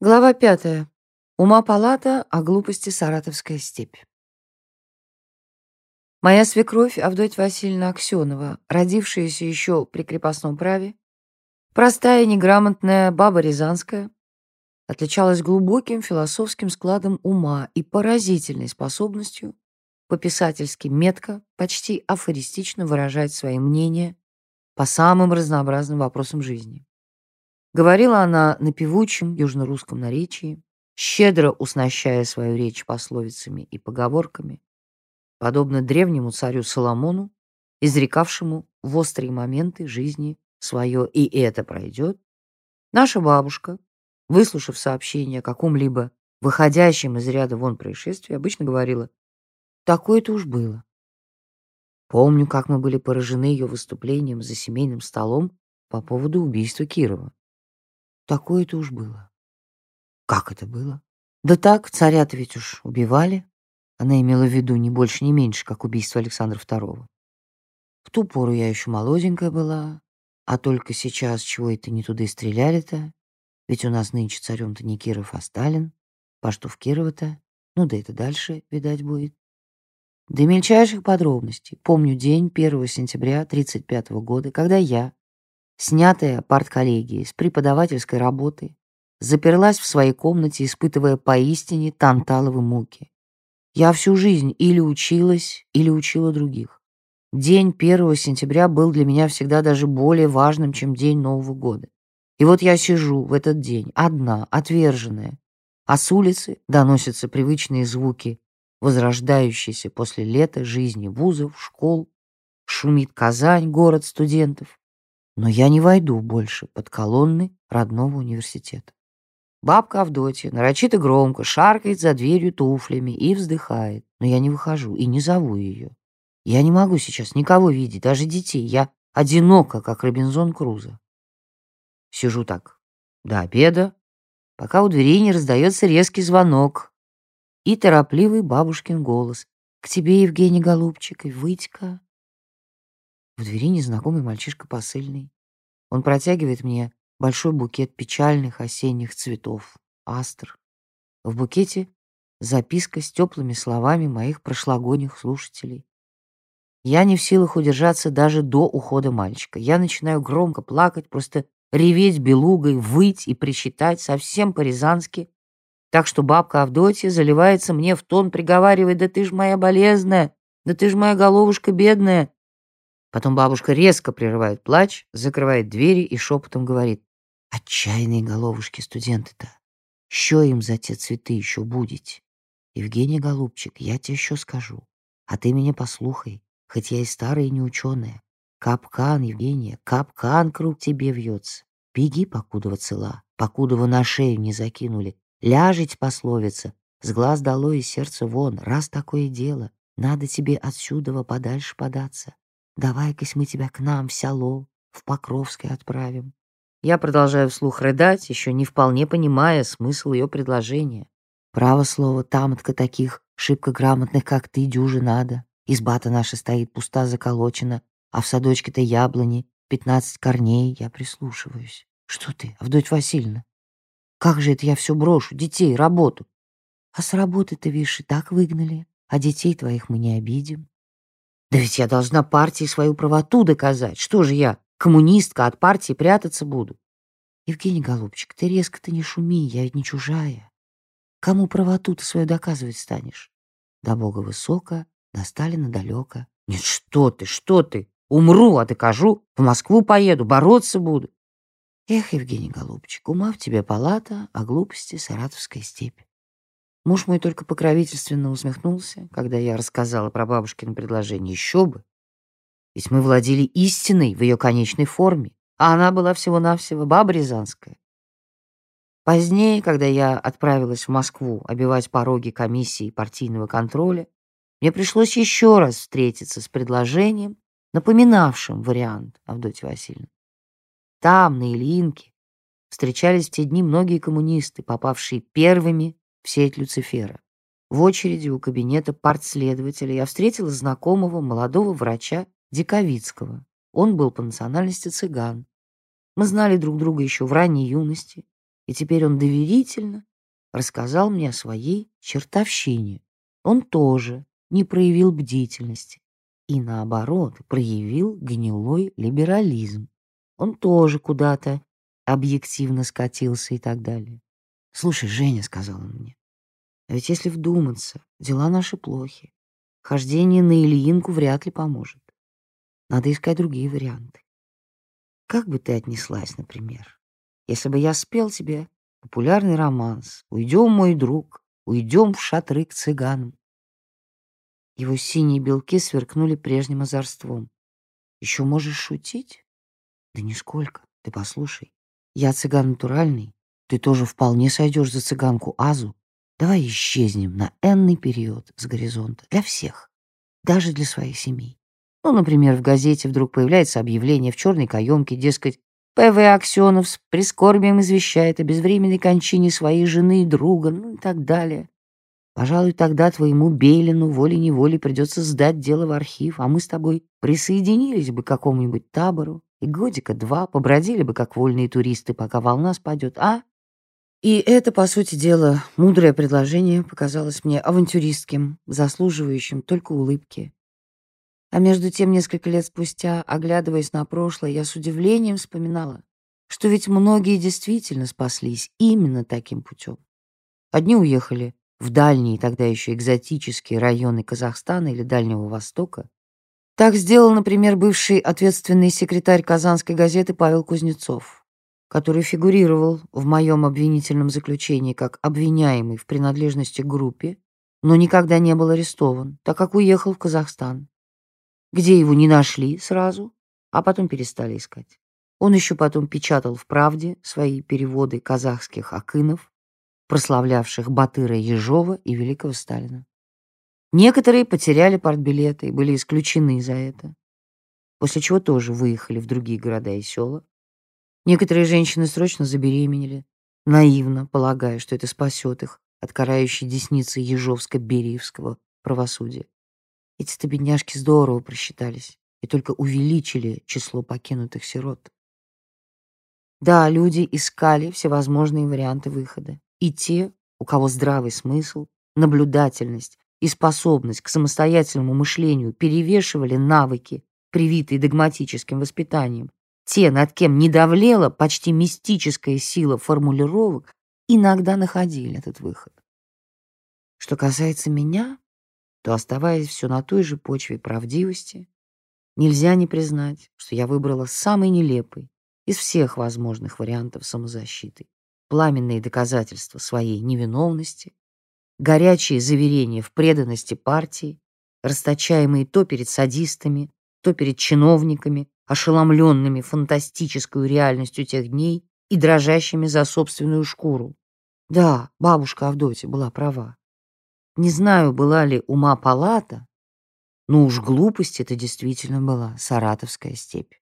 Глава пятая. Ума палата, а глупости Саратовская степь. Моя свекровь Авдотья Васильевна Аксенова, родившаяся еще при крепостном праве, простая, неграмотная баба Рязанская, отличалась глубоким философским складом ума и поразительной способностью по-писательски метко, почти афористично выражать свои мнения по самым разнообразным вопросам жизни. Говорила она на певучем южно-русском наречии, щедро уснащая свою речь пословицами и поговорками, подобно древнему царю Соломону, изрекавшему в острые моменты жизни свое «и это пройдет», наша бабушка, выслушав сообщение о каком-либо выходящем из ряда вон происшествии, обычно говорила «такое-то уж было». Помню, как мы были поражены ее выступлением за семейным столом по поводу убийства Кирова. Такое-то уж было. Как это было? Да так, царя-то ведь уж убивали. Она имела в виду не больше, не меньше, как убийство Александра II. В ту пору я еще молоденькая была, а только сейчас чего это не туда и стреляли-то? Ведь у нас нынче царем-то не Киров, а Сталин. По что в Кирово-то? Ну да это дальше, видать, будет. До мельчайших подробностей помню день 1 сентября 1935 года, когда я, снятая партколлегией с преподавательской работы, заперлась в своей комнате, испытывая поистине танталовы муки. Я всю жизнь или училась, или учила других. День 1 сентября был для меня всегда даже более важным, чем день Нового года. И вот я сижу в этот день, одна, отверженная, а с улицы доносятся привычные звуки возрождающейся после лета жизни вузов, школ, шумит Казань, город студентов, но я не войду больше под колонны родного университета. Бабка Авдотья нарочито громко шаркает за дверью туфлями и вздыхает, но я не выхожу и не зову ее. Я не могу сейчас никого видеть, даже детей. Я одинока, как Робинзон Крузо. Сижу так до обеда, пока у двери не раздается резкий звонок и торопливый бабушкин голос. «К тебе, Евгений Голубчик, и выйдь-ка». В двери незнакомый мальчишка посыльный. Он протягивает мне большой букет печальных осенних цветов, астр. В букете записка с теплыми словами моих прошлогодних слушателей. Я не в силах удержаться даже до ухода мальчика. Я начинаю громко плакать, просто реветь белугой, выть и причитать совсем по-рязански, так что бабка Авдотья заливается мне в тон, приговаривает, «Да ты ж моя болезная, да ты ж моя головушка бедная, Потом бабушка резко прерывает плач, закрывает двери и шепотом говорит. «Отчаянные головушки студенты-то! Що им за те цветы еще будете? Евгений Голубчик, я тебе еще скажу. А ты меня послухай, хоть я и старая и не ученая. Капкан, Евгения, капкан круг тебе вьется. Беги, покудова цела, покудова на шею не закинули. Ляжить пословица, с глаз дало и сердце вон, раз такое дело, надо тебе отсюда подальше податься. Давай-кась мы тебя к нам в село, в Покровское отправим. Я продолжаю вслух рыдать, еще не вполне понимая смысл ее предложения. Право слово, там-то таких шибко грамотных, как ты, дюжи надо. Изба-то наша стоит пуста заколочена, а в садочке-то яблони, пятнадцать корней, я прислушиваюсь. Что ты, Авдотья Васильевна? Как же это я все брошу, детей, работу? А с работы-то, видишь, и так выгнали, а детей твоих мы не обидим. Да ведь я должна партии свою правоту доказать. Что же я, коммунистка, от партии прятаться буду? Евгений Голубчик, ты резко-то не шуми, я ведь не чужая. Кому правоту ты свою доказывать станешь? До Бога высоко, до Сталина далеко. Нет, что ты, что ты? Умру, а докажу. В Москву поеду, бороться буду. Эх, Евгений Голубчик, ума в тебе палата, а глупости саратовская степь. Муж мой только покровительственно усмехнулся, когда я рассказала про бабушкино предложение. Еще бы! Ведь мы владели истиной в ее конечной форме, а она была всего-навсего баба Рязанская. Позднее, когда я отправилась в Москву обивать пороги комиссии партийного контроля, мне пришлось еще раз встретиться с предложением, напоминавшим вариант Авдотьи Васильевны. Там, на Ильинке, встречались в те дни многие коммунисты, попавшие первыми в сеть Люцифера. В очереди у кабинета партследователя я встретила знакомого молодого врача Диковицкого. Он был по национальности цыган. Мы знали друг друга еще в ранней юности, И теперь он доверительно рассказал мне о своей чертовщине. Он тоже не проявил бдительности и, наоборот, проявил гнилой либерализм. Он тоже куда-то объективно скатился и так далее. «Слушай, Женя», — сказал он мне, — «а ведь если вдуматься, дела наши плохи. Хождение на Ильинку вряд ли поможет. Надо искать другие варианты. Как бы ты отнеслась, например, если бы я спел тебе популярный романс «Уйдем, мой друг, уйдем в шатры к цыганам». Его синие белки сверкнули прежним озорством. Еще можешь шутить? Да нисколько. Ты послушай. Я цыган натуральный. Ты тоже вполне сойдешь за цыганку Азу. Давай исчезнем на энный период с горизонта. Для всех. Даже для своих семей. Ну, например, в газете вдруг появляется объявление в черной каемке, дескать, П.В. Аксенов с прискорбием извещает о безвременной кончине своей жены и друга, ну и так далее. Пожалуй, тогда твоему Бейлину волей-неволей придется сдать дело в архив, а мы с тобой присоединились бы к какому-нибудь табору и годика два побродили бы, как вольные туристы, пока волна спадет, а? И это, по сути дела, мудрое предложение показалось мне авантюристским, заслуживающим только улыбки. А между тем, несколько лет спустя, оглядываясь на прошлое, я с удивлением вспоминала, что ведь многие действительно спаслись именно таким путем. Одни уехали в дальние, тогда еще экзотические районы Казахстана или Дальнего Востока. Так сделал, например, бывший ответственный секретарь Казанской газеты Павел Кузнецов, который фигурировал в моем обвинительном заключении как обвиняемый в принадлежности к группе, но никогда не был арестован, так как уехал в Казахстан где его не нашли сразу, а потом перестали искать. Он еще потом печатал в «Правде» свои переводы казахских акынов, прославлявших Батыра Ежова и Великого Сталина. Некоторые потеряли партбилеты и были исключены за это, после чего тоже выехали в другие города и села. Некоторые женщины срочно забеременели, наивно полагая, что это спасет их от карающей десницы Ежовско-Бериевского правосудия. Эти-то бедняжки здорово просчитались и только увеличили число покинутых сирот. Да, люди искали всевозможные варианты выхода. И те, у кого здравый смысл, наблюдательность и способность к самостоятельному мышлению перевешивали навыки, привитые догматическим воспитанием, те, над кем не давлела почти мистическая сила формулировок, иногда находили этот выход. Что касается меня, то, оставаясь все на той же почве правдивости, нельзя не признать, что я выбрала самый нелепый из всех возможных вариантов самозащиты. Пламенные доказательства своей невиновности, горячие заверения в преданности партии, расточаемые то перед садистами, то перед чиновниками, ошеломленными фантастической реальностью тех дней и дрожащими за собственную шкуру. Да, бабушка Авдотья была права. Не знаю, была ли ума палата, но уж глупость это действительно была, саратовская степь.